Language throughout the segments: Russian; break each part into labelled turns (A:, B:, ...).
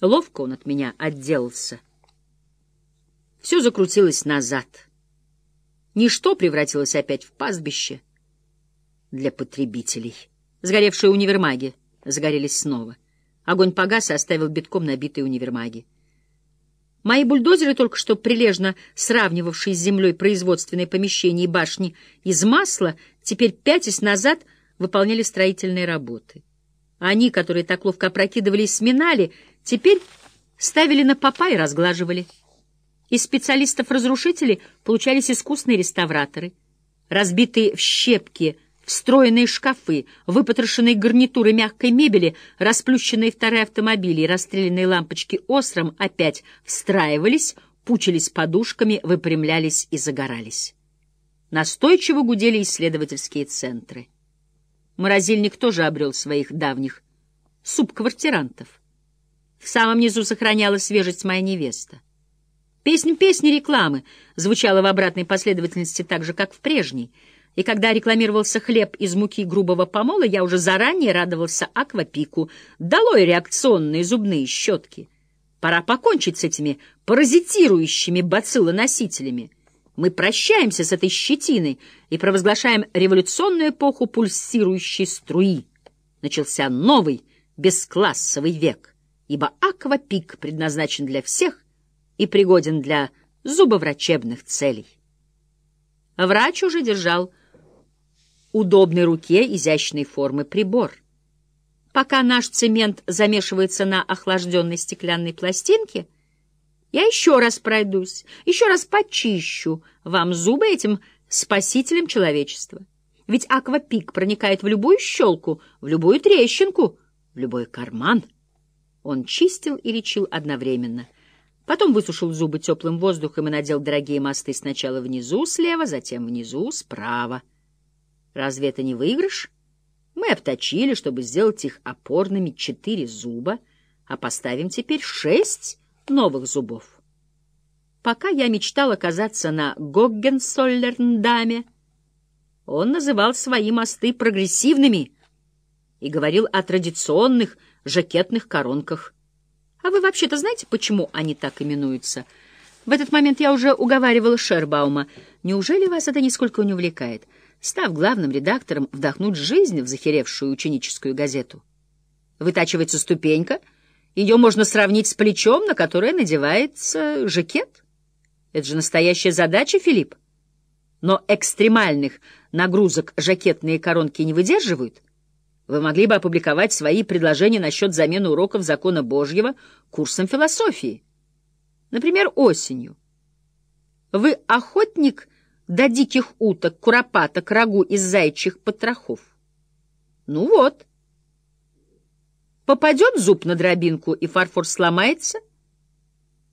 A: Ловко он от меня отделался. Все закрутилось назад. Ничто превратилось опять в пастбище для потребителей. Сгоревшие универмаги загорелись снова. Огонь погас и оставил битком набитые универмаги. Мои бульдозеры, только что прилежно сравнивавшие с землей производственные помещения и башни из масла, теперь, пятясь назад, выполняли строительные работы. Они, которые так ловко опрокидывали и сминали, теперь ставили на попа и разглаживали. Из специалистов-разрушителей получались искусные реставраторы. Разбитые в щепки встроенные шкафы, выпотрошенные гарнитуры мягкой мебели, расплющенные вторые автомобили и расстрелянные лампочки остром опять встраивались, пучились подушками, выпрямлялись и загорались. Настойчиво гудели исследовательские центры. Морозильник тоже обрел своих давних субквартирантов. В самом низу сохраняла свежесть моя невеста. Песнь песни рекламы звучала в обратной последовательности так же, как в прежней, и когда рекламировался хлеб из муки грубого помола, я уже заранее радовался аквапику, долой реакционные зубные щетки. Пора покончить с этими паразитирующими бациллоносителями. Мы прощаемся с этой щетиной и провозглашаем революционную эпоху пульсирующей струи. Начался новый бесклассовый век, ибо аквапик предназначен для всех и пригоден для зубоврачебных целей. Врач уже держал удобной руке изящной формы прибор. Пока наш цемент замешивается на охлажденной стеклянной пластинке, я еще раз пройдусь, еще раз почищу вам зубы этим спасителем человечества. Ведь аквапик проникает в любую щелку, в любую трещинку, в любой карман. Он чистил и лечил одновременно. Потом высушил зубы теплым воздухом и надел дорогие мосты сначала внизу слева, затем внизу справа. Разве это не выигрыш? Мы обточили, чтобы сделать их опорными четыре зуба, а поставим теперь шесть новых зубов. Пока я мечтал оказаться на Гоггенсоллерндаме, он называл свои мосты прогрессивными и говорил о традиционных жакетных коронках. А вы вообще-то знаете, почему они так именуются? В этот момент я уже уговаривала Шербаума. Неужели вас это нисколько не увлекает? Став главным редактором, вдохнуть жизнь в захеревшую ученическую газету. Вытачивается ступенька, ее можно сравнить с плечом, на которое надевается жакет. Это же настоящая задача, Филипп. Но экстремальных нагрузок жакетные коронки не выдерживают. Вы могли бы опубликовать свои предложения насчет замены уроков закона Божьего курсом философии. Например, осенью. Вы охотник до диких уток, куропаток, рагу из зайчих потрохов. Ну вот. Попадет зуб на дробинку, и фарфор сломается?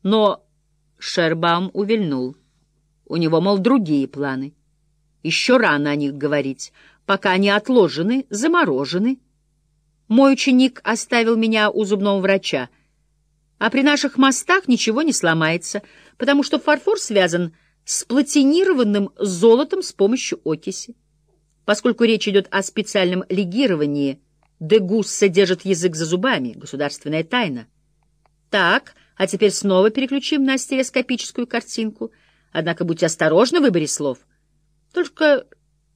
A: Но Шербаум увильнул. У него, мол, другие планы. Еще рано о них говорить, пока они отложены, заморожены. Мой ученик оставил меня у зубного врача, а при наших мостах ничего не сломается, потому что фарфор связан с платинированным золотом с помощью окиси. Поскольку речь идет о специальном легировании, Дегус содержит язык за зубами, государственная тайна. Так, а теперь снова переключим на стереоскопическую картинку. Однако будьте осторожны в выборе слов. Только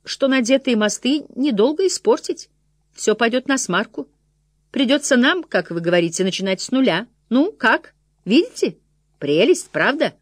A: что надетые мосты недолго испортить. Все пойдет на смарку. Придется нам, как вы говорите, начинать с нуля. Ну, как? Видите? Прелесть, правда?